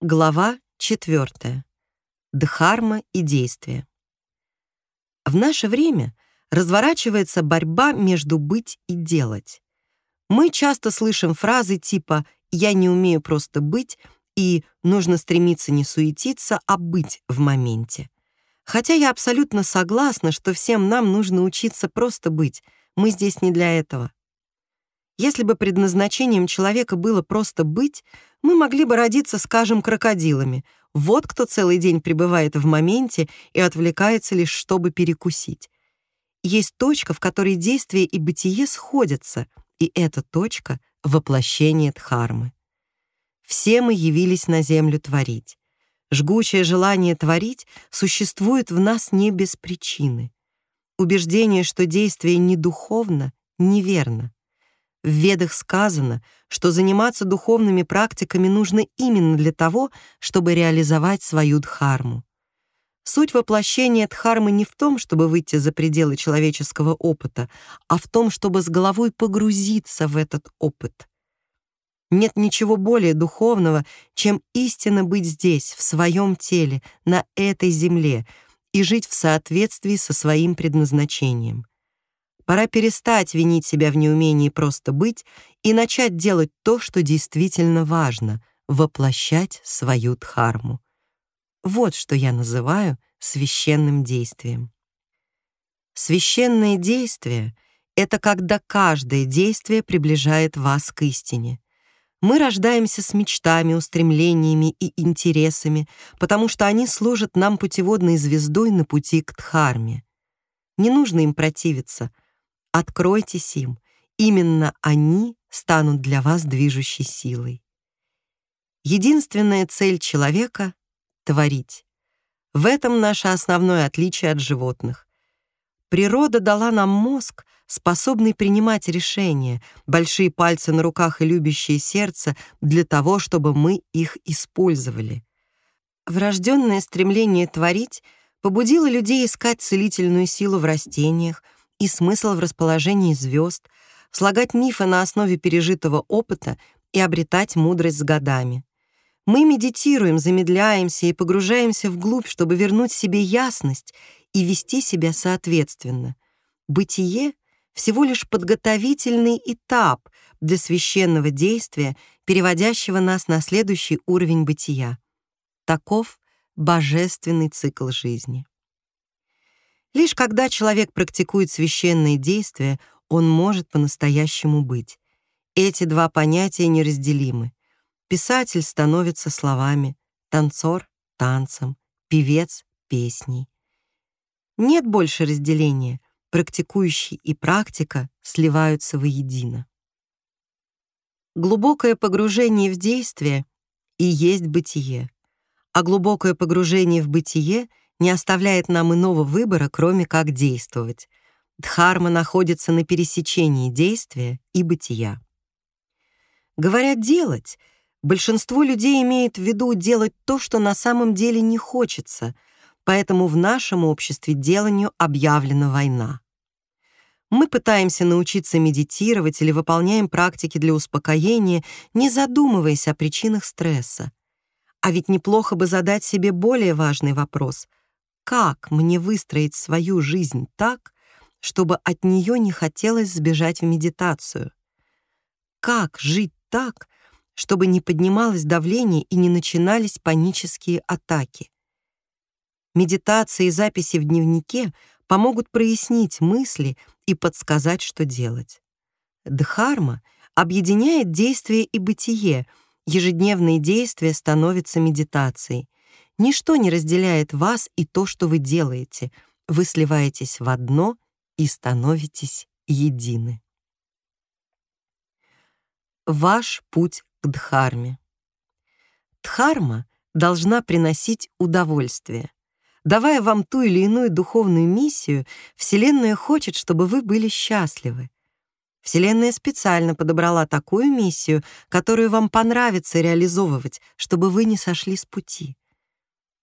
Глава 4. Дхарма и действие. В наше время разворачивается борьба между быть и делать. Мы часто слышим фразы типа «я не умею просто быть» и «нужно стремиться не суетиться, а быть в моменте». Хотя я абсолютно согласна, что всем нам нужно учиться просто быть, мы здесь не для этого. Если бы предназначением человека было просто быть, мы могли бы родиться, скажем, крокодилами. Вот кто целый день пребывает в моменте и отвлекается лишь, чтобы перекусить. Есть точка, в которой действие и бытие сходятся, и эта точка — воплощение Дхармы. Все мы явились на землю творить. Жгучее желание творить существует в нас не без причины. Убеждение, что действие не духовно, неверно. В Ведах сказано, что заниматься духовными практиками нужно именно для того, чтобы реализовать свою дхарму. Суть воплощения дхармы не в том, чтобы выйти за пределы человеческого опыта, а в том, чтобы с головой погрузиться в этот опыт. Нет ничего более духовного, чем истинно быть здесь, в своем теле, на этой земле, и жить в соответствии со своим предназначением. Пора перестать винить себя в неумении просто быть и начать делать то, что действительно важно — воплощать свою дхарму. Вот что я называю священным действием. Священное действие — это когда каждое действие приближает вас к истине. Мы рождаемся с мечтами, устремлениями и интересами, потому что они служат нам путеводной звездой на пути к Дхарме. Не нужно им противиться — Откройтесь им. Именно они станут для вас движущей силой. Единственная цель человека — творить. В этом наше основное отличие от животных. Природа дала нам мозг, способный принимать решения, большие пальцы на руках и любящее сердце для того, чтобы мы их использовали. Врожденное стремление творить побудило людей искать целительную силу в растениях, и смысл в расположении звезд, слагать мифы на основе пережитого опыта и обретать мудрость с годами. Мы медитируем, замедляемся и погружаемся вглубь, чтобы вернуть себе ясность и вести себя соответственно. Бытие — всего лишь подготовительный этап для священного действия, переводящего нас на следующий уровень бытия. Таков божественный цикл жизни. Лишь когда человек практикует священные действия, он может по-настоящему быть. Эти два понятия неразделимы. Писатель становится словами, танцор — танцем, певец — песней. Нет больше разделения, практикующий и практика сливаются воедино. Глубокое погружение в действие и есть бытие, а глубокое погружение в бытие не оставляет нам иного выбора, кроме как действовать. Дхарма находится на пересечении действия и бытия. Говоря «делать», большинство людей имеет в виду делать то, что на самом деле не хочется, поэтому в нашем обществе деланию объявлена война. Мы пытаемся научиться медитировать или выполняем практики для успокоения, не задумываясь о причинах стресса. А ведь неплохо бы задать себе более важный вопрос как мне выстроить свою жизнь так, чтобы от нее не хотелось сбежать в медитацию? Как жить так, чтобы не поднималось давление и не начинались панические атаки? Медитация и записи в дневнике помогут прояснить мысли и подсказать, что делать. Дхарма объединяет действие и бытие, ежедневные действия становятся медитацией — Ничто не разделяет вас и то, что вы делаете. Вы сливаетесь в одно и становитесь едины. Ваш путь к Дхарме. Дхарма должна приносить удовольствие. Давая вам ту или иную духовную миссию, Вселенная хочет, чтобы вы были счастливы. Вселенная специально подобрала такую миссию, которую вам понравится реализовывать, чтобы вы не сошли с пути.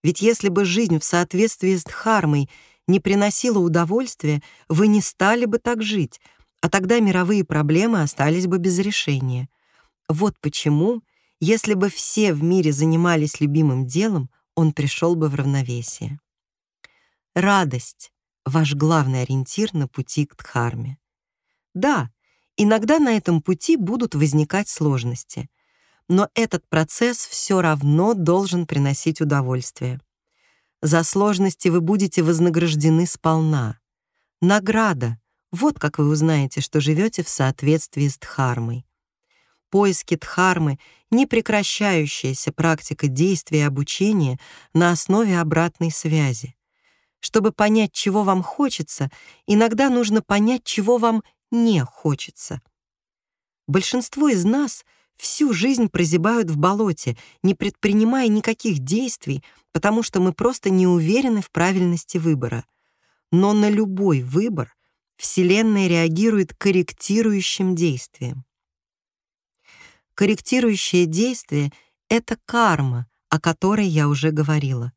Ведь если бы жизнь в соответствии с Дхармой не приносила удовольствия, вы не стали бы так жить, а тогда мировые проблемы остались бы без решения. Вот почему Если бы все в мире занимались любимым делом, он пришел бы в равновесие. Радость — ваш главный ориентир на пути к Дхарме. Да, иногда на этом пути будут возникать сложности, но этот процесс все равно должен приносить удовольствие. За сложности вы будете вознаграждены сполна. Награда — вот как вы узнаете, что живете в соответствии с Дхармой. Поиски Дхармы — непрекращающаяся практика действия и обучения на основе обратной связи. Чтобы понять, чего вам хочется, иногда нужно понять, чего вам не хочется. Большинство из нас всю жизнь прозябают в болоте, не предпринимая никаких действий, потому что мы просто не уверены в правильности выбора. Но на любой выбор Вселенная реагирует корректирующим действием. Корректирующее действие — это карма, о которой я уже говорила.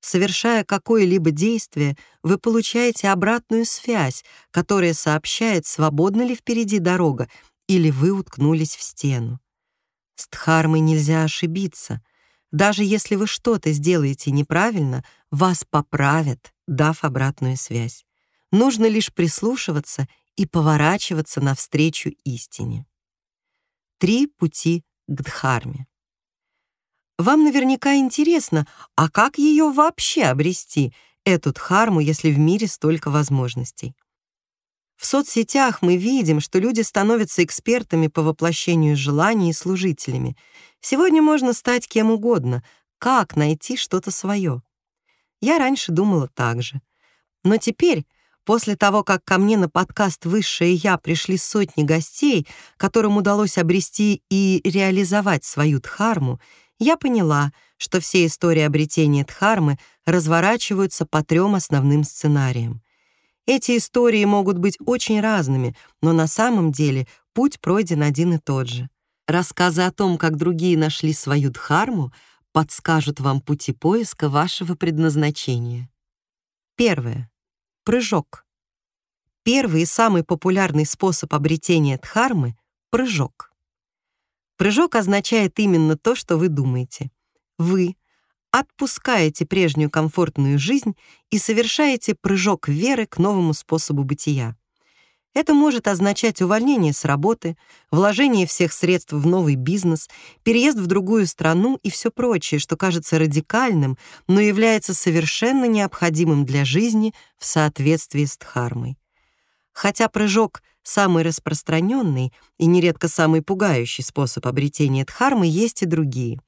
Совершая какое-либо действие, вы получаете обратную связь, которая сообщает, свободна ли впереди дорога или вы уткнулись в стену. С Дхармой нельзя ошибиться. Даже если вы что-то сделаете неправильно, вас поправят, дав обратную связь. Нужно лишь прислушиваться и поворачиваться навстречу истине. Три пути к Дхарме. Вам наверняка интересно, а как ее вообще обрести, эту дхарму, если в мире столько возможностей? В соцсетях мы видим, что люди становятся экспертами по воплощению желаний и служителями. Сегодня можно стать кем угодно. Как найти что-то свое? Я раньше думала так же. Но теперь, после того, как ко мне на подкаст «Высшее Я» пришли сотни гостей, которым удалось обрести и реализовать свою дхарму, я поняла, что все истории обретения Дхармы разворачиваются по трем основным сценариям. Эти истории могут быть очень разными, но на самом деле путь пройден один и тот же. Рассказы о том, как другие нашли свою Дхарму, подскажут вам пути поиска вашего предназначения. Первое. Прыжок. Первый и самый популярный способ обретения Дхармы — прыжок. Прыжок означает именно то, что вы думаете. Вы отпускаете прежнюю комфортную жизнь и совершаете прыжок веры к новому способу бытия. Это может означать увольнение с работы, вложение всех средств в новый бизнес, переезд в другую страну и все прочее, что кажется радикальным, но является совершенно необходимым для жизни в соответствии с Дхармой. Хотя прыжок Самый распространенный и нередко самый пугающий способ обретения дхармы есть и другие.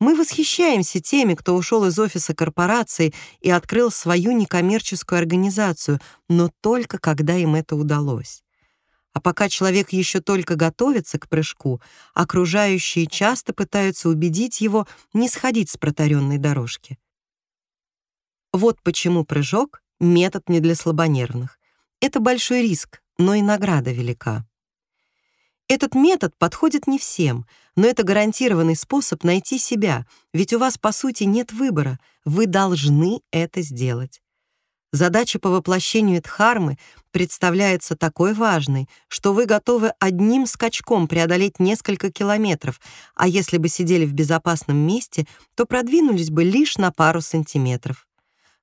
Мы восхищаемся теми, кто ушел из офиса корпорации и открыл свою некоммерческую организацию, но только когда им это удалось. А пока человек еще только готовится к прыжку, окружающие часто пытаются убедить его не сходить с протаренной дорожки. Вот почему прыжок — метод не для слабонервных. Это большой риск, но и награда велика. Этот метод подходит не всем, но это гарантированный способ найти себя, ведь у вас, по сути, нет выбора, вы должны это сделать. Задача по воплощению Дхармы представляется такой важной, что вы готовы одним скачком преодолеть несколько километров, а если бы сидели в безопасном месте, то продвинулись бы лишь на пару сантиметров.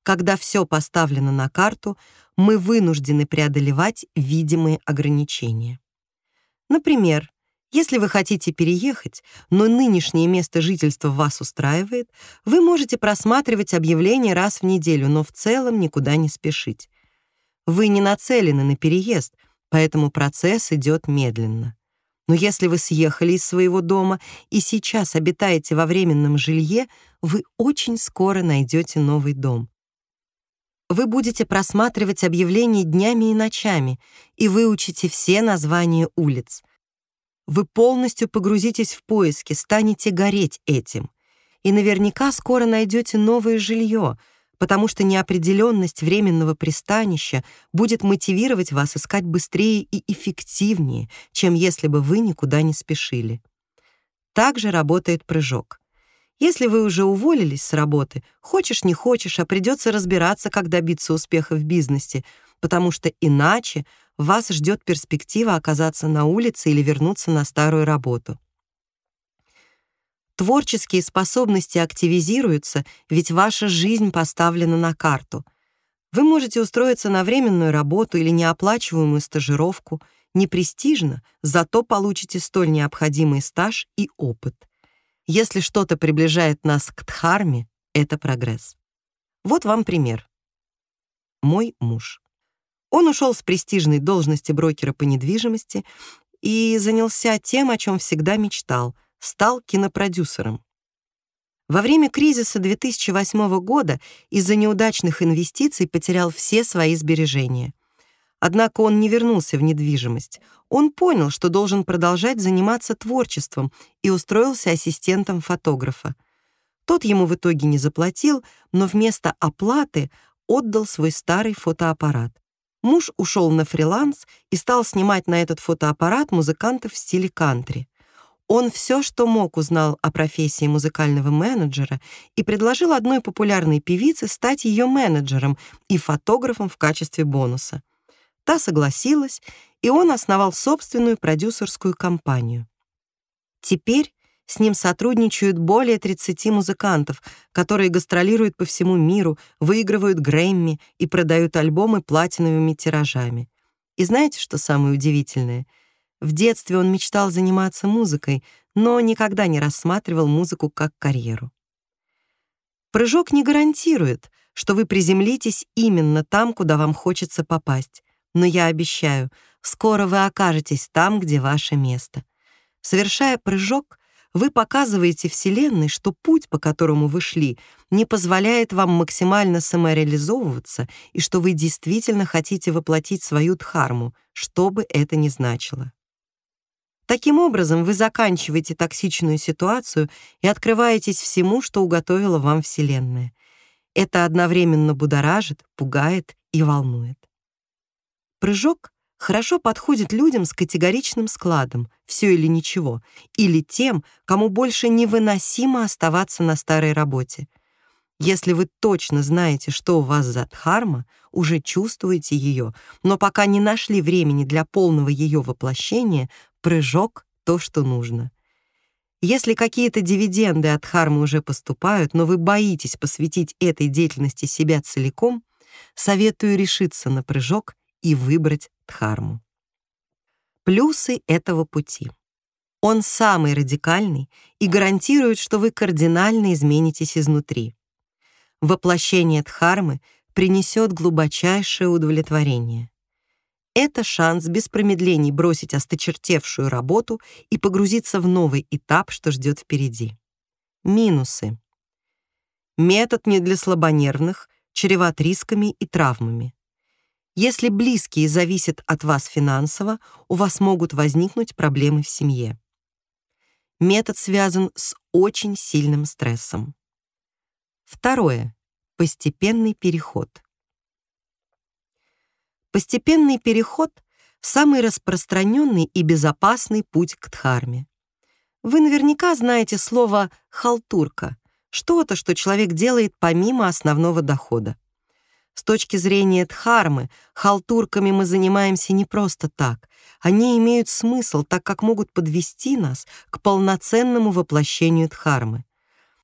Когда все поставлено на карту, мы вынуждены преодолевать видимые ограничения. Например, если вы хотите переехать, но нынешнее место жительства вас устраивает, вы можете просматривать объявления раз в неделю, но в целом никуда не спешить. Вы не нацелены на переезд, поэтому процесс идет медленно. Но если вы съехали из своего дома и сейчас обитаете во временном жилье, вы очень скоро найдете новый дом. Вы будете просматривать объявления днями и ночами и выучите все названия улиц. Вы полностью погрузитесь в поиски, станете гореть этим. И наверняка скоро найдете новое жилье, потому что неопределенность временного пристанища будет мотивировать вас искать быстрее и эффективнее, чем если бы вы никуда не спешили. Так же работает прыжок. Если вы уже уволились с работы, хочешь не хочешь, а придется разбираться, как добиться успеха в бизнесе, потому что иначе вас ждет перспектива оказаться на улице или вернуться на старую работу. Творческие способности активизируются, ведь ваша жизнь поставлена на карту. Вы можете устроиться на временную работу или неоплачиваемую стажировку. Не престижно, зато получите столь необходимый стаж и опыт. Если что-то приближает нас к Дхарме, это прогресс. Вот вам пример. Мой муж. Он ушел с престижной должности брокера по недвижимости и занялся тем, о чем всегда мечтал — стал кинопродюсером. Во время кризиса 2008 года из-за неудачных инвестиций потерял все свои сбережения. Однако он не вернулся в недвижимость. Он понял, что должен продолжать заниматься творчеством и устроился ассистентом фотографа. Тот ему в итоге не заплатил, но вместо оплаты отдал свой старый фотоаппарат. Муж ушел на фриланс и стал снимать на этот фотоаппарат музыкантов в стиле кантри. Он все, что мог, узнал о профессии музыкального менеджера и предложил одной популярной певице стать ее менеджером и фотографом в качестве бонуса. Та согласилась, и он основал собственную продюсерскую компанию. Теперь с ним сотрудничают более 30 музыкантов, которые гастролируют по всему миру, выигрывают Грэмми и продают альбомы платиновыми тиражами. И знаете, что самое удивительное? В детстве он мечтал заниматься музыкой, но никогда не рассматривал музыку как карьеру. Прыжок не гарантирует, что вы приземлитесь именно там, куда вам хочется попасть, но я обещаю, скоро вы окажетесь там, где ваше место. Совершая прыжок, вы показываете Вселенной, что путь, по которому вы шли, не позволяет вам максимально самореализовываться и что вы действительно хотите воплотить свою дхарму, что бы это ни значило. Таким образом, вы заканчиваете токсичную ситуацию и открываетесь всему, что уготовила вам Вселенная. Это одновременно будоражит, пугает и волнует. Прыжок хорошо подходит людям с категоричным складом «все или ничего» или тем, кому больше невыносимо оставаться на старой работе. Если вы точно знаете, что у вас за дхарма, уже чувствуете ее, но пока не нашли времени для полного ее воплощения, прыжок — то, что нужно. Если какие-то дивиденды от дхармы уже поступают, но вы боитесь посвятить этой деятельности себя целиком, советую решиться на прыжок и выбрать Дхарму. Плюсы этого пути. Он самый радикальный и гарантирует, что вы кардинально изменитесь изнутри. Воплощение Дхармы принесет глубочайшее удовлетворение. Это шанс без промедлений бросить осточертевшую работу и погрузиться в новый этап, что ждет впереди. Минусы. Метод не для слабонервных, чреват рисками и травмами. Если близкие зависят от вас финансово, у вас могут возникнуть проблемы в семье. Метод связан с очень сильным стрессом. Второе. Постепенный переход. Постепенный переход — самый распространенный и безопасный путь к дхарме. Вы наверняка знаете слово «халтурка» — что-то, что человек делает помимо основного дохода. С точки зрения дхармы, халтурками мы занимаемся не просто так. Они имеют смысл, так как могут подвести нас к полноценному воплощению дхармы.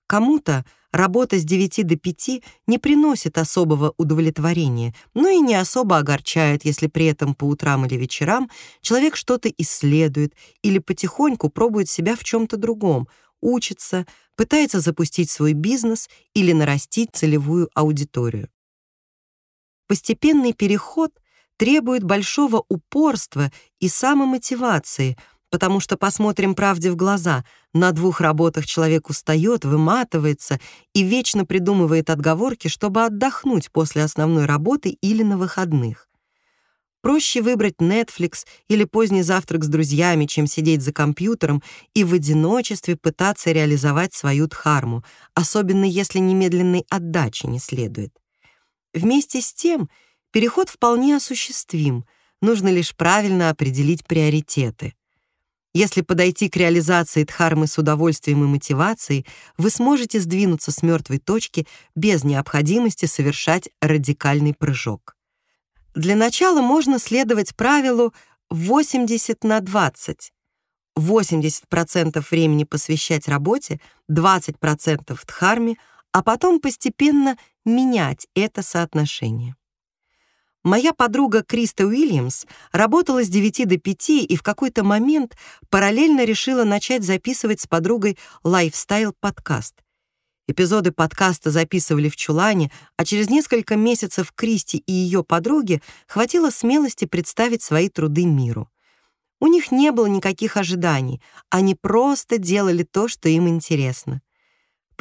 Кому-то работа с 9 до 5 не приносит особого удовлетворения, но и не особо огорчает, если при этом по утрам или вечерам человек что-то исследует или потихоньку пробует себя в чем-то другом, учится, пытается запустить свой бизнес или нарастить целевую аудиторию. Постепенный переход требует большого упорства и самомотивации, потому что посмотрим правде в глаза. На двух работах человек устает, выматывается и вечно придумывает отговорки, чтобы отдохнуть после основной работы или на выходных. Проще выбрать Netflix или поздний завтрак с друзьями, чем сидеть за компьютером и в одиночестве пытаться реализовать свою дхарму, особенно если немедленной отдачи не следует. Вместе с тем, переход вполне осуществим, нужно лишь правильно определить приоритеты. Если подойти к реализации дхармы с удовольствием и мотивацией, вы сможете сдвинуться с мертвой точки без необходимости совершать радикальный прыжок. Для начала можно следовать правилу 80 на 20. 80% времени посвящать работе, 20% дхарме, а потом постепенно менять это соотношение. Моя подруга Криста Уильямс работала с 9 до 5 и в какой-то момент параллельно решила начать записывать с подругой лайфстайл-подкаст. Эпизоды подкаста записывали в чулане, а через несколько месяцев Кристи и ее подруге хватило смелости представить свои труды миру. У них не было никаких ожиданий, они просто делали то, что им интересно.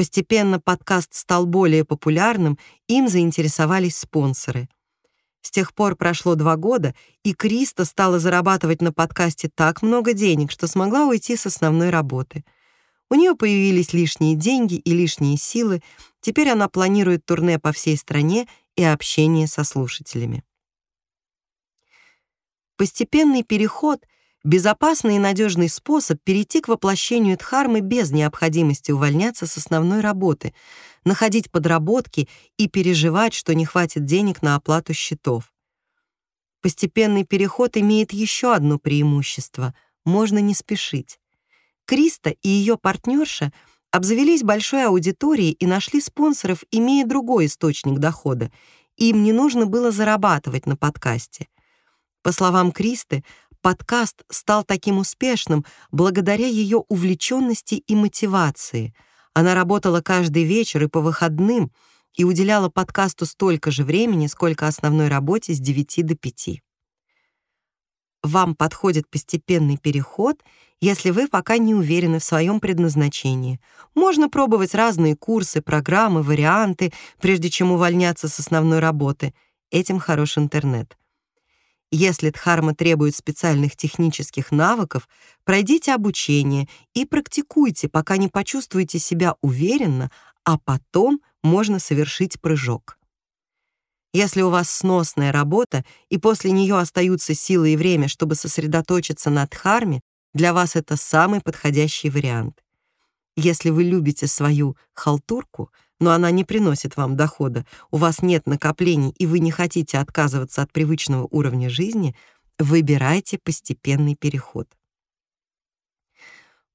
Постепенно подкаст стал более популярным, им заинтересовались спонсоры — с тех пор прошло два года, и Криста стала зарабатывать на подкасте так много денег, что смогла уйти с основной работы. У нее появились лишние деньги и лишние силы. Теперь она планирует турне по всей стране и общение со слушателями. Постепенный переход — безопасный и надежный способ перейти к воплощению дхармы без необходимости увольняться с основной работы — находить подработки и переживать, что не хватит денег на оплату счетов. Постепенный переход имеет еще одно преимущество — можно не спешить. Криста и ее партнерша обзавелись большой аудиторией и нашли спонсоров, имея другой источник дохода. Им не нужно было зарабатывать на подкасте. По словам Кристы, подкаст стал таким успешным благодаря ее увлеченности и мотивации — она работала каждый вечер и по выходным и уделяла подкасту столько же времени, сколько основной работе с 9 до 5. Вам подходит постепенный переход, если вы пока не уверены в своем предназначении. Можно пробовать разные курсы, программы, варианты, прежде чем увольняться с основной работы. Этим хорош интернет. Если дхарма требует специальных технических навыков, пройдите обучение и практикуйте, пока не почувствуете себя уверенно, а потом можно совершить прыжок. Если у вас сносная работа, и после нее остаются силы и время, чтобы сосредоточиться на дхарме, для вас это самый подходящий вариант. Если вы любите свою халтурку — но она не приносит вам дохода, у вас нет накоплений и вы не хотите отказываться от привычного уровня жизни, выбирайте постепенный переход.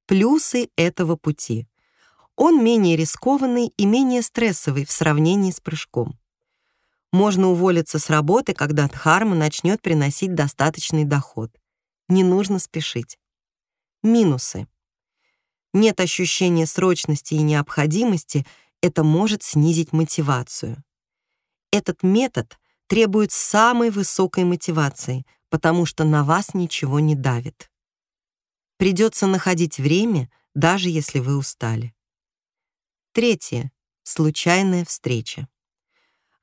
Плюсы этого пути. Он менее рискованный и менее стрессовый в сравнении с прыжком. Можно уволиться с работы, когда дхарма начнет приносить достаточный доход. Не нужно спешить. Минусы. Нет ощущения срочности и необходимости — это может снизить мотивацию. Этот метод требует самой высокой мотивации, потому что на вас ничего не давит. Придется находить время, даже если вы устали. Третье. Случайная встреча.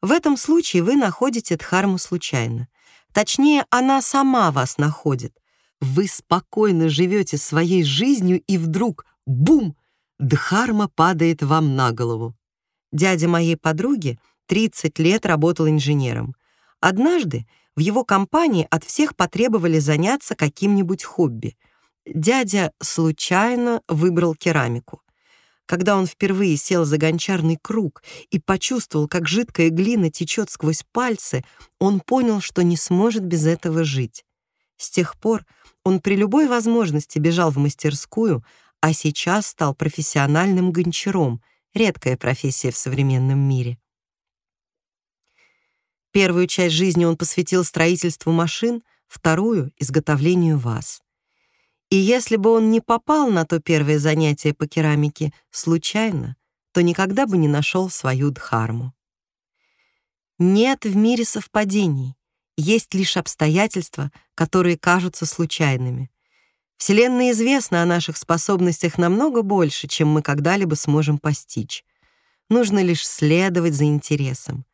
В этом случае вы находите Дхарму случайно. Точнее, она сама вас находит. Вы спокойно живете своей жизнью, и вдруг — бум! Дхарма падает вам на голову. Дядя моей подруги 30 лет работал инженером. Однажды в его компании от всех потребовали заняться каким-нибудь хобби. Дядя случайно выбрал керамику. Когда он впервые сел за гончарный круг и почувствовал, как жидкая глина течет сквозь пальцы, он понял, что не сможет без этого жить. С тех пор он при любой возможности бежал в мастерскую, а сейчас стал профессиональным гончаром, редкая профессия в современном мире. Первую часть жизни он посвятил строительству машин, вторую — изготовлению ваз. И если бы он не попал на то первое занятие по керамике случайно, то никогда бы не нашел свою дхарму. Нет в мире совпадений, есть лишь обстоятельства, которые кажутся случайными. Вселенная известна о наших способностях намного больше, чем мы когда-либо сможем постичь. Нужно лишь следовать за интересом.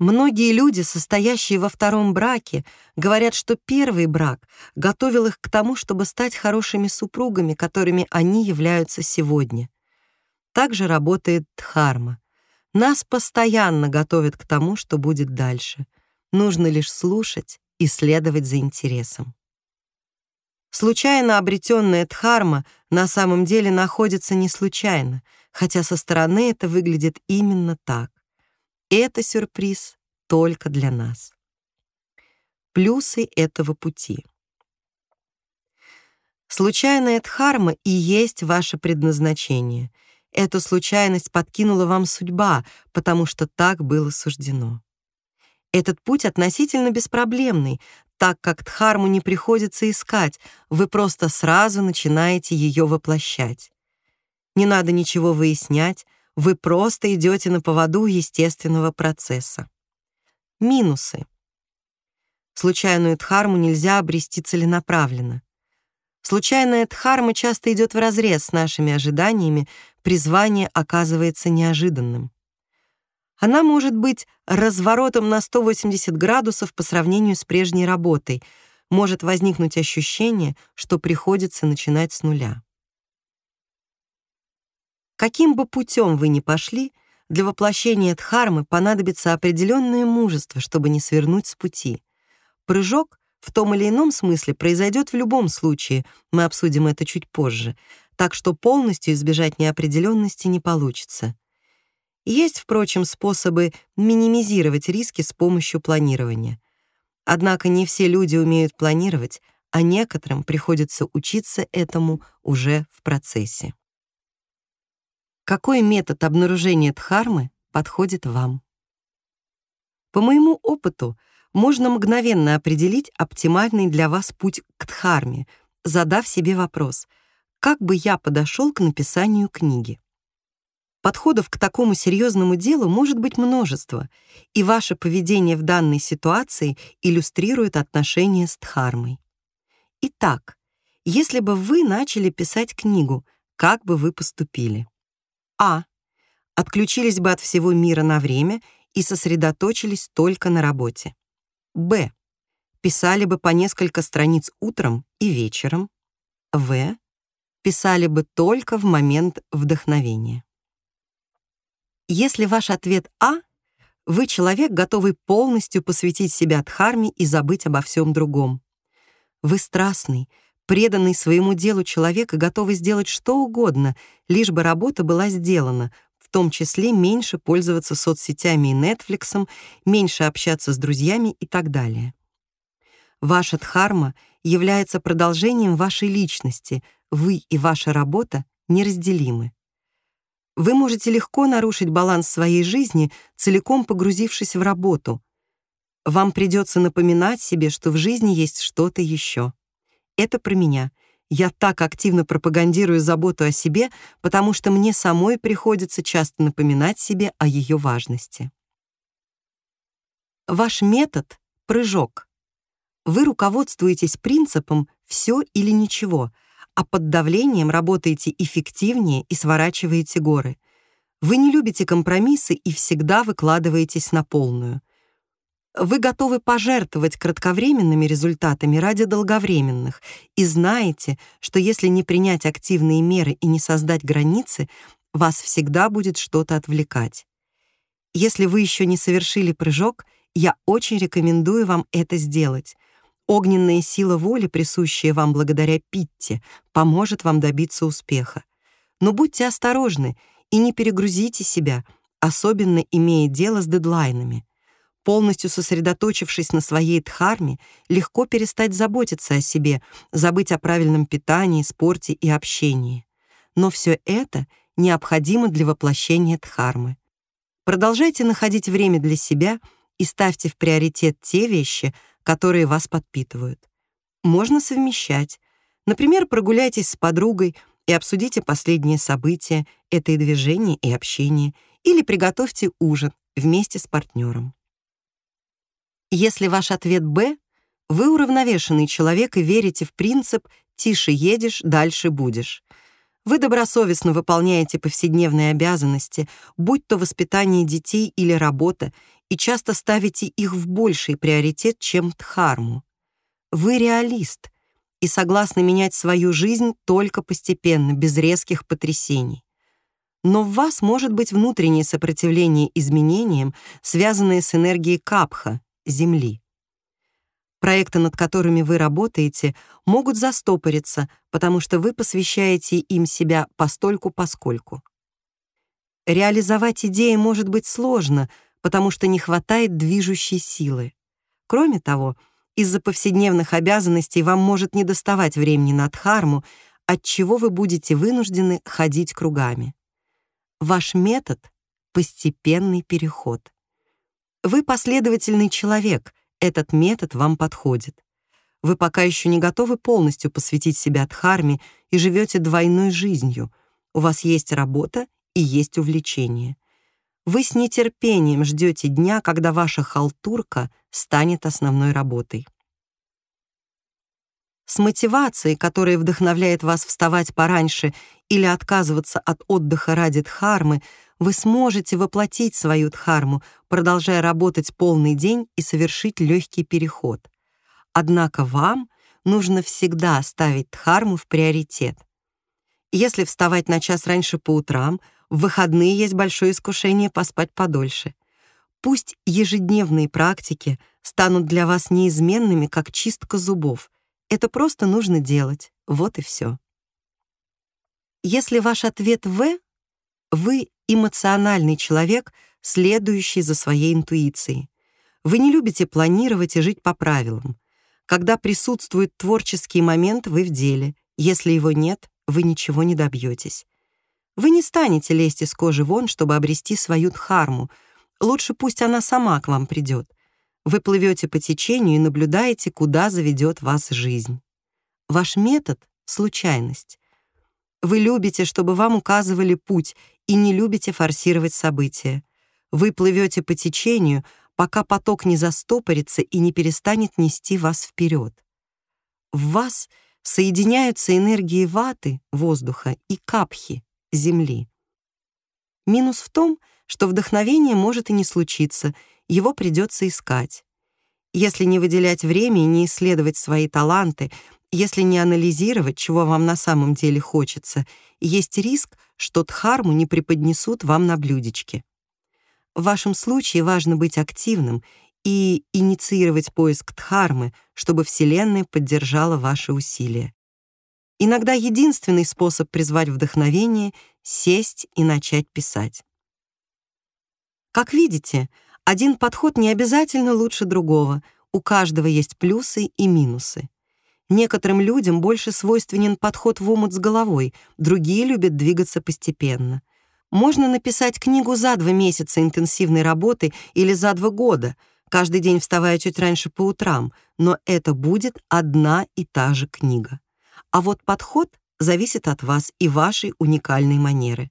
Многие люди, состоящие во втором браке, говорят, что первый брак готовил их к тому, чтобы стать хорошими супругами, которыми они являются сегодня. Так же работает дхарма. Нас постоянно готовят к тому, что будет дальше. Нужно лишь слушать и следовать за интересом. Случайно обретенная дхарма на самом деле находится не случайно, хотя со стороны это выглядит именно так. Это сюрприз только для нас. Плюсы этого пути. Случайная дхарма и есть ваше предназначение. Эту случайность подкинула вам судьба, потому что так было суждено. Этот путь относительно беспроблемный, так как дхарму не приходится искать, вы просто сразу начинаете ее воплощать. Не надо ничего выяснять, вы просто идете на поводу естественного процесса. Минусы. Случайную дхарму нельзя обрести целенаправленно. Случайная дхарма часто идет вразрез с нашими ожиданиями, призвание оказывается неожиданным. Она может быть разворотом на 180 градусов по сравнению с прежней работой. Может возникнуть ощущение, что приходится начинать с нуля. Каким бы путем вы ни пошли, для воплощения дхармы понадобится определенное мужество, чтобы не свернуть с пути. Прыжок в том или ином смысле произойдет в любом случае, мы обсудим это чуть позже, так что полностью избежать неопределенности не получится. Есть, впрочем, способы минимизировать риски с помощью планирования. Однако не все люди умеют планировать, а некоторым приходится учиться этому уже в процессе. Какой метод обнаружения дхармы подходит вам? По моему опыту, можно мгновенно определить оптимальный для вас путь к дхарме, задав себе вопрос, как бы я подошел к написанию книги? Подходов к такому серьезному делу может быть множество, и ваше поведение в данной ситуации иллюстрирует отношения с Дхармой. Итак, если бы вы начали писать книгу, как бы вы поступили? А. Отключились бы от всего мира на время и сосредоточились только на работе. Б. Писали бы по несколько страниц утром и вечером. В. Писали бы только в момент вдохновения. Если ваш ответ А, вы человек, готовый полностью посвятить себя Дхарме и забыть обо всем другом. Вы страстный, преданный своему делу человек и готовый сделать что угодно, лишь бы работа была сделана, в том числе меньше пользоваться соцсетями и Netflix, меньше общаться с друзьями и так далее. Ваша дхарма является продолжением вашей личности, вы и ваша работа неразделимы. Вы можете легко нарушить баланс своей жизни, целиком погрузившись в работу. Вам придется напоминать себе, что в жизни есть что-то еще. Это про меня. Я так активно пропагандирую заботу о себе, потому что мне самой приходится часто напоминать себе о ее важности. Ваш метод — прыжок. Вы руководствуетесь принципом «все или ничего», а под давлением работаете эффективнее и сворачиваете горы. Вы не любите компромиссы и всегда выкладываетесь на полную — вы готовы пожертвовать кратковременными результатами ради долговременных и знаете, что если не принять активные меры и не создать границы, вас всегда будет что-то отвлекать. Если вы еще не совершили прыжок, я очень рекомендую вам это сделать. Огненная сила воли, присущая вам благодаря Питте, поможет вам добиться успеха. Но будьте осторожны и не перегрузите себя, особенно имея дело с дедлайнами. Полностью сосредоточившись на своей дхарме, легко перестать заботиться о себе, забыть о правильном питании, спорте и общении. Но все это необходимо для воплощения дхармы. Продолжайте находить время для себя и ставьте в приоритет те вещи, которые вас подпитывают. Можно совмещать. Например, прогуляйтесь с подругой и обсудите последние события, это и движение, и общение, или приготовьте ужин вместе с партнером. Если ваш ответ «Б», вы уравновешенный человек и верите в принцип «тише едешь, дальше будешь». Вы добросовестно выполняете повседневные обязанности, будь то воспитание детей или работа, и часто ставите их в больший приоритет, чем дхарму. Вы реалист и согласны менять свою жизнь только постепенно, без резких потрясений. Но в вас может быть внутреннее сопротивление изменениям, связанное с энергией капха, Земли. Проекты, над которыми вы работаете, могут застопориться, потому что вы посвящаете им себя постольку-поскольку. Реализовать идеи может быть сложно, потому что не хватает движущей силы. Кроме того, Из-за повседневных обязанностей вам может не доставать времени на дхарму, от чего вы будете вынуждены ходить кругами. Ваш метод — постепенный переход. Вы последовательный человек, этот метод вам подходит. Вы пока еще не готовы полностью посвятить себя дхарме и живете двойной жизнью. У вас есть работа и есть увлечение. Вы с нетерпением ждете дня, когда ваша халтурка станет основной работой. С мотивацией, которая вдохновляет вас вставать пораньше или отказываться от отдыха ради дхармы, вы сможете воплотить свою дхарму, продолжая работать полный день и совершить легкий переход. Однако вам нужно всегда ставить дхарму в приоритет. Если вставать на час раньше по утрам — в выходные есть большое искушение поспать подольше. Пусть ежедневные практики станут для вас неизменными, как чистка зубов. Это просто нужно делать. Вот и все. Если ваш ответ «В», вы эмоциональный человек, следующий за своей интуицией. Вы не любите планировать и жить по правилам. Когда присутствует творческий момент, вы в деле. Если его нет, вы ничего не добьетесь. Вы не станете лезть из кожи вон, чтобы обрести свою дхарму. Лучше пусть она сама к вам придет. Вы плывете по течению и наблюдаете, куда заведет вас жизнь. Ваш метод — случайность. Вы любите, чтобы вам указывали путь, и не любите форсировать события. Вы плывете по течению, пока поток не застопорится и не перестанет нести вас вперед. В вас соединяются энергии ваты, воздуха, и капхи, Земли. Минус в том, что вдохновение может и не случиться, его придется искать. Если не выделять время и не исследовать свои таланты, если не анализировать, чего вам на самом деле хочется, есть риск, что дхарму не преподнесут вам на блюдечке. В вашем случае важно быть активным и инициировать поиск дхармы, чтобы Вселенная поддержала ваши усилия. Иногда единственный способ призвать вдохновение — сесть и начать писать. Как видите, один подход не обязательно лучше другого, у каждого есть плюсы и минусы. Некоторым людям больше свойственен подход в омут с головой, другие любят двигаться постепенно. Можно написать книгу за два месяца интенсивной работы или за два года, каждый день вставая чуть раньше по утрам, но это будет одна и та же книга. А вот подход зависит от вас и вашей уникальной манеры.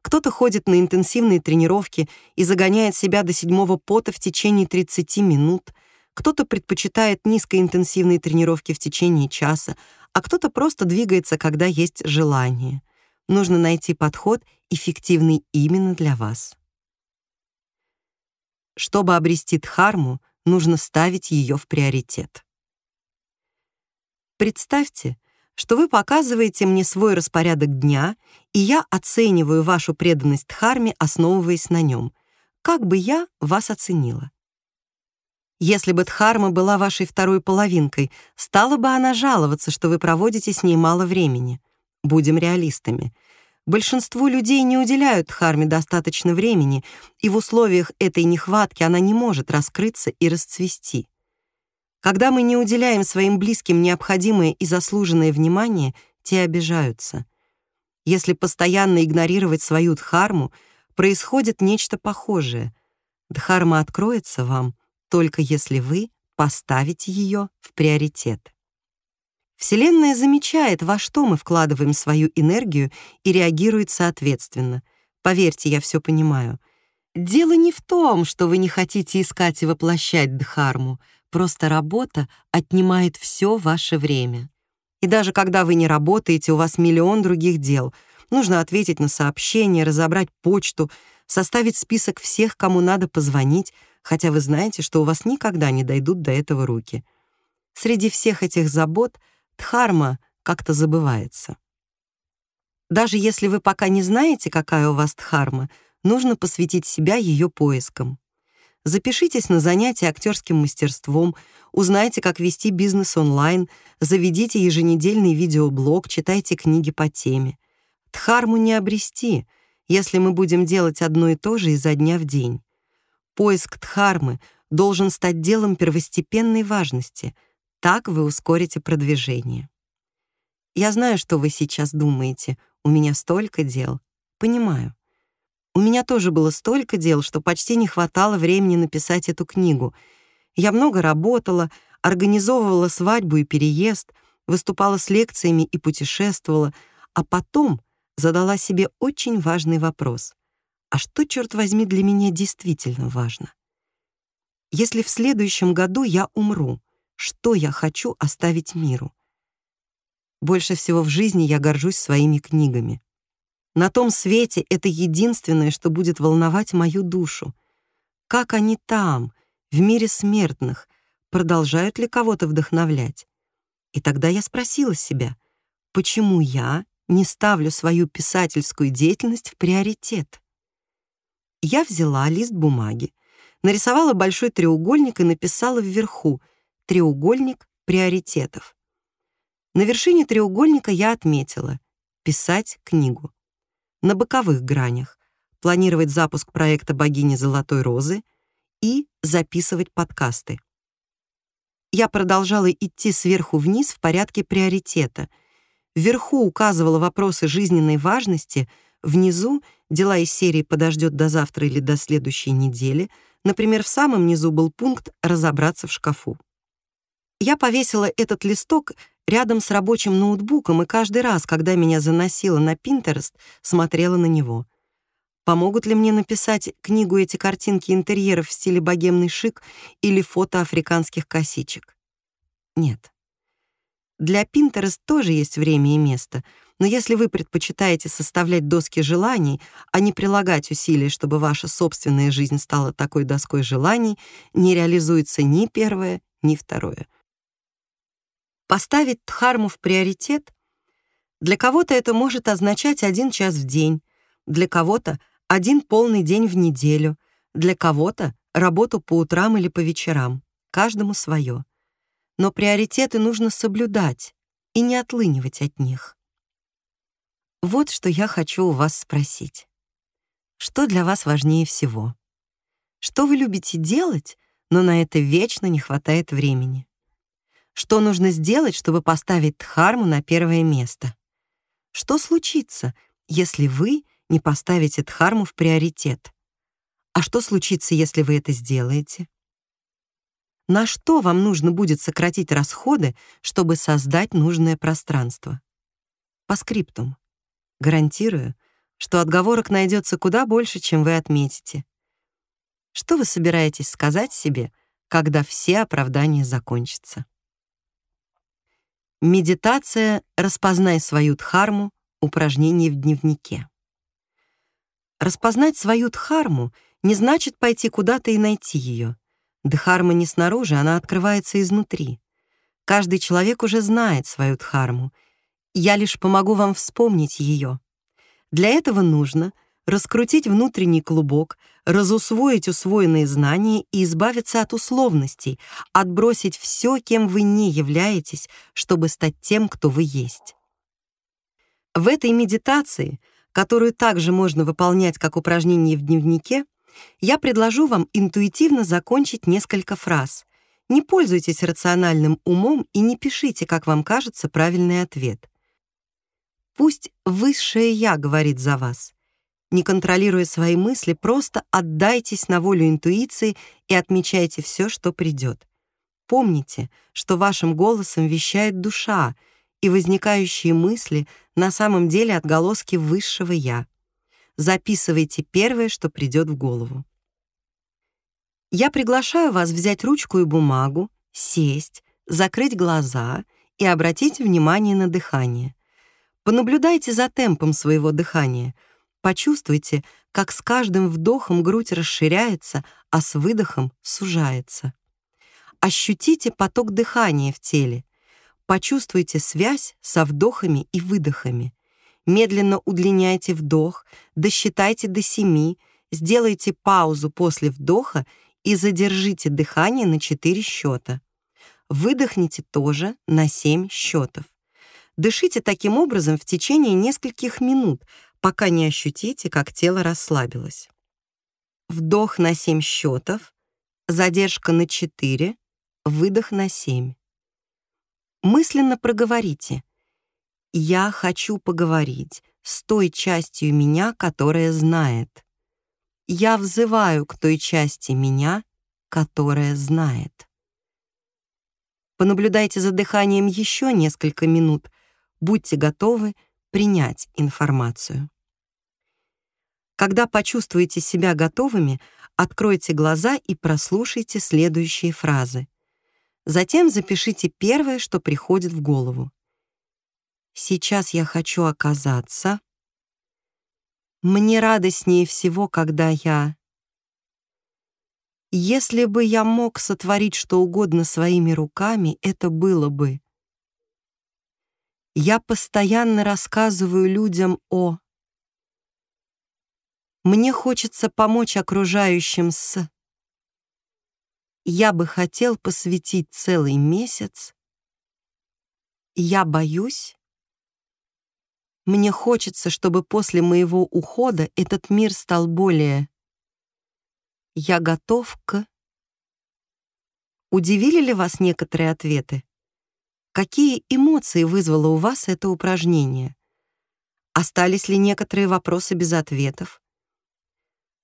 Кто-то ходит на интенсивные тренировки и загоняет себя до седьмого пота в течение 30 минут, кто-то предпочитает низкоинтенсивные тренировки в течение часа, а кто-то просто двигается, когда есть желание. Нужно найти подход, эффективный именно для вас. Чтобы обрести дхарму, нужно ставить ее в приоритет. Представьте, что вы показываете мне свой распорядок дня, и я оцениваю вашу преданность Дхарме, основываясь на нем. Как бы я вас оценила? Если бы Дхарма была вашей второй половинкой, стала бы она жаловаться, что вы проводите с ней мало времени. Будем реалистами. Большинству людей не уделяют Дхарме достаточно времени, и в условиях этой нехватки она не может раскрыться и расцвести. Когда мы не уделяем своим близким необходимое и заслуженное внимание, те обижаются. Если постоянно игнорировать свою дхарму, происходит нечто похожее. Дхарма откроется вам только если вы поставите ее в приоритет. Вселенная замечает, во что мы вкладываем свою энергию и реагирует соответственно. Поверьте, я все понимаю. Дело не в том, что вы не хотите искать и воплощать дхарму — Просто работа отнимает все ваше время. И даже когда вы не работаете, у вас миллион других дел. Нужно ответить на сообщения, разобрать почту, составить список всех, кому надо позвонить, хотя вы знаете, что у вас никогда не дойдут до этого руки. Среди всех этих забот дхарма как-то забывается. Даже если вы пока не знаете, какая у вас дхарма, нужно посвятить себя ее поискам. Запишитесь на занятия актерским мастерством, узнайте, как вести бизнес онлайн, заведите еженедельный видеоблог, читайте книги по теме. Дхарму не обрести, если мы будем делать одно и то же изо дня в день. Поиск дхармы — должен стать делом первостепенной важности. Так вы ускорите продвижение. Я знаю, что вы сейчас думаете. У меня столько дел. Понимаю. У меня тоже было столько дел, что почти не хватало времени написать эту книгу. Я много работала, организовывала свадьбу и переезд, выступала с лекциями и путешествовала, а потом задала себе очень важный вопрос. А что, черт возьми, для меня действительно важно? Если в следующем году я умру, что я хочу оставить миру? Больше всего в жизни я горжусь своими книгами. На том свете это единственное, что будет волновать мою душу. Как они там, в мире смертных, продолжают ли кого-то вдохновлять? И тогда я спросила себя, почему я не ставлю свою писательскую деятельность в приоритет? Я взяла лист бумаги, нарисовала большой треугольник и написала вверху «Треугольник приоритетов». На вершине треугольника я отметила «Писать книгу». На боковых гранях планировать запуск проекта «Богини Золотой Розы» и записывать подкасты. Я продолжала идти сверху вниз в порядке приоритета. Вверху указывала вопросы жизненной важности, внизу — дела из серии «Подождет до завтра или до следующей недели», Например, в самом низу был пункт «Разобраться в шкафу». Я повесила этот листок рядом с рабочим ноутбуком и каждый раз, когда меня заносило на Pinterest, смотрела на него. Помогут ли мне написать книгу эти картинки интерьеров в стиле богемный шик или фото африканских косичек? Нет. Для Pinterest тоже есть время и место, но если вы предпочитаете составлять доски желаний, а не прилагать усилия, чтобы ваша собственная жизнь стала такой доской желаний, не реализуется ни первое, ни второе. Поставить дхарму в приоритет для кого-то это может означать один час в день, для кого-то один полный день в неделю, для кого-то работу по утрам или по вечерам, каждому свое. Но приоритеты нужно соблюдать и не отлынивать от них. Вот что я хочу у вас спросить. Что для вас важнее всего? Что вы любите делать, но на это вечно не хватает времени? Что нужно сделать, чтобы поставить Дхарму на первое место? Что случится, если вы не поставите Дхарму в приоритет? А что случится, если вы это сделаете? На что вам нужно будет сократить расходы, чтобы создать нужное пространство? По скриптум. Гарантирую, что отговорок найдется куда больше, чем вы отметите. Что вы собираетесь сказать себе, когда все оправдания закончатся? Медитация «Распознай свою дхарму» упражнение в дневнике. Распознать свою дхарму не значит пойти куда-то и найти ее. Дхарма не снаружи, она открывается изнутри. Каждый человек уже знает свою дхарму — я лишь помогу вам вспомнить ее. Для этого нужно раскрутить внутренний клубок, разусвоить усвоенные знания и избавиться от условностей, отбросить все, кем вы не являетесь, чтобы стать тем, кто вы есть. В этой медитации, которую также можно выполнять как упражнение в дневнике, я предложу вам интуитивно закончить несколько фраз. Не пользуйтесь рациональным умом и не пишите, как вам кажется, правильный ответ. Пусть высшее «я» говорит за вас. Не контролируя свои мысли, просто отдайтесь на волю интуиции и отмечайте все, что придет. Помните, что вашим голосом вещает душа, и возникающие мысли на самом деле отголоски высшего «я». Записывайте первое, что придет в голову. Я приглашаю вас взять ручку и бумагу, сесть, закрыть глаза и обратить внимание на дыхание — Понаблюдайте за темпом своего дыхания. Почувствуйте, как с каждым вдохом грудь расширяется, а с выдохом сужается. Ощутите поток дыхания в теле. Почувствуйте связь со вдохами и выдохами. Медленно удлиняйте вдох, досчитайте до семи, сделайте паузу после вдоха и задержите дыхание на 4 счета. Выдохните тоже на 7 счетов. Дышите таким образом в течение нескольких минут, пока не ощутите, как тело расслабилось. Вдох на 7 счетов, Задержка на 4, выдох на 7. Мысленно проговорите «Я хочу поговорить с той частью меня, которая знает». Я взываю к той части меня, которая знает. Понаблюдайте за дыханием еще несколько минут. Будьте готовы принять информацию. Когда почувствуете себя готовыми, откройте глаза и прослушайте следующие фразы. Затем запишите первое, что приходит в голову. Сейчас я хочу оказаться. Мне радостнее всего, когда я... Если бы я мог сотворить что угодно своими руками, это было бы. Я постоянно рассказываю людям о... Мне хочется помочь окружающим с... Я бы хотел посвятить целый месяц. Я боюсь. Мне хочется, чтобы после моего ухода этот мир стал более... Я готов к... Удивили ли вас некоторые ответы? Какие эмоции вызвало у вас это упражнение? Остались ли некоторые вопросы без ответов?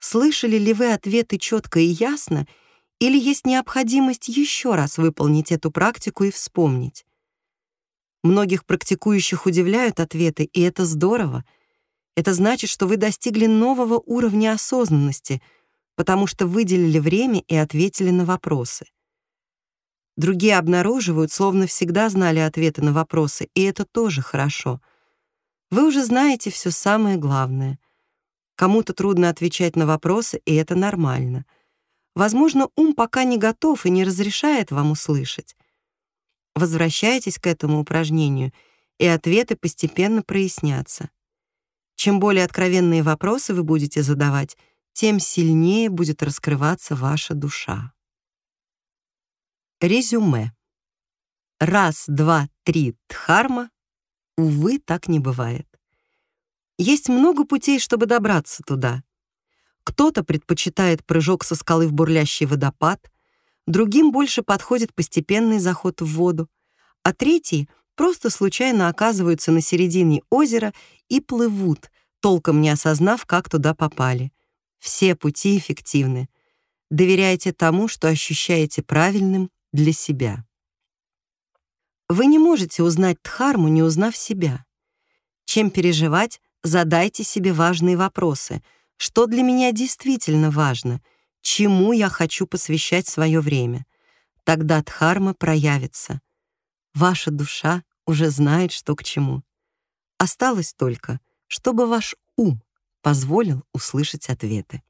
Слышали ли вы ответы четко и ясно, или есть необходимость еще раз выполнить эту практику и вспомнить? Многих практикующих удивляют ответы, и это здорово. Это значит, что вы достигли нового уровня осознанности, потому что выделили время и ответили на вопросы. Другие обнаруживают, словно всегда знали ответы на вопросы, и это тоже хорошо. Вы уже знаете все самое главное — Кому-то трудно отвечать на вопросы, и это нормально. Возможно, ум пока не готов и не разрешает вам услышать. Возвращайтесь к этому упражнению, и ответы постепенно прояснятся. Чем более откровенные вопросы вы будете задавать, тем сильнее будет раскрываться ваша душа. Резюме. Раз, два, три, дхарма. Увы, так не бывает. Есть много путей, чтобы добраться туда. Кто-то предпочитает прыжок со скалы в бурлящий водопад, другим больше подходит постепенный заход в воду, а третьи просто случайно оказываются на середине озера и плывут, толком не осознав, как туда попали. Все пути эффективны. Доверяйте тому, что ощущаете правильным для себя. Вы не можете узнать Дхарму, не узнав себя. Чем переживать, Задайте себе важные вопросы. Что для меня действительно важно? Чему я хочу посвящать свое время? Тогда дхарма проявится. Ваша душа уже знает, что к чему. Осталось только, чтобы ваш ум позволил услышать ответы.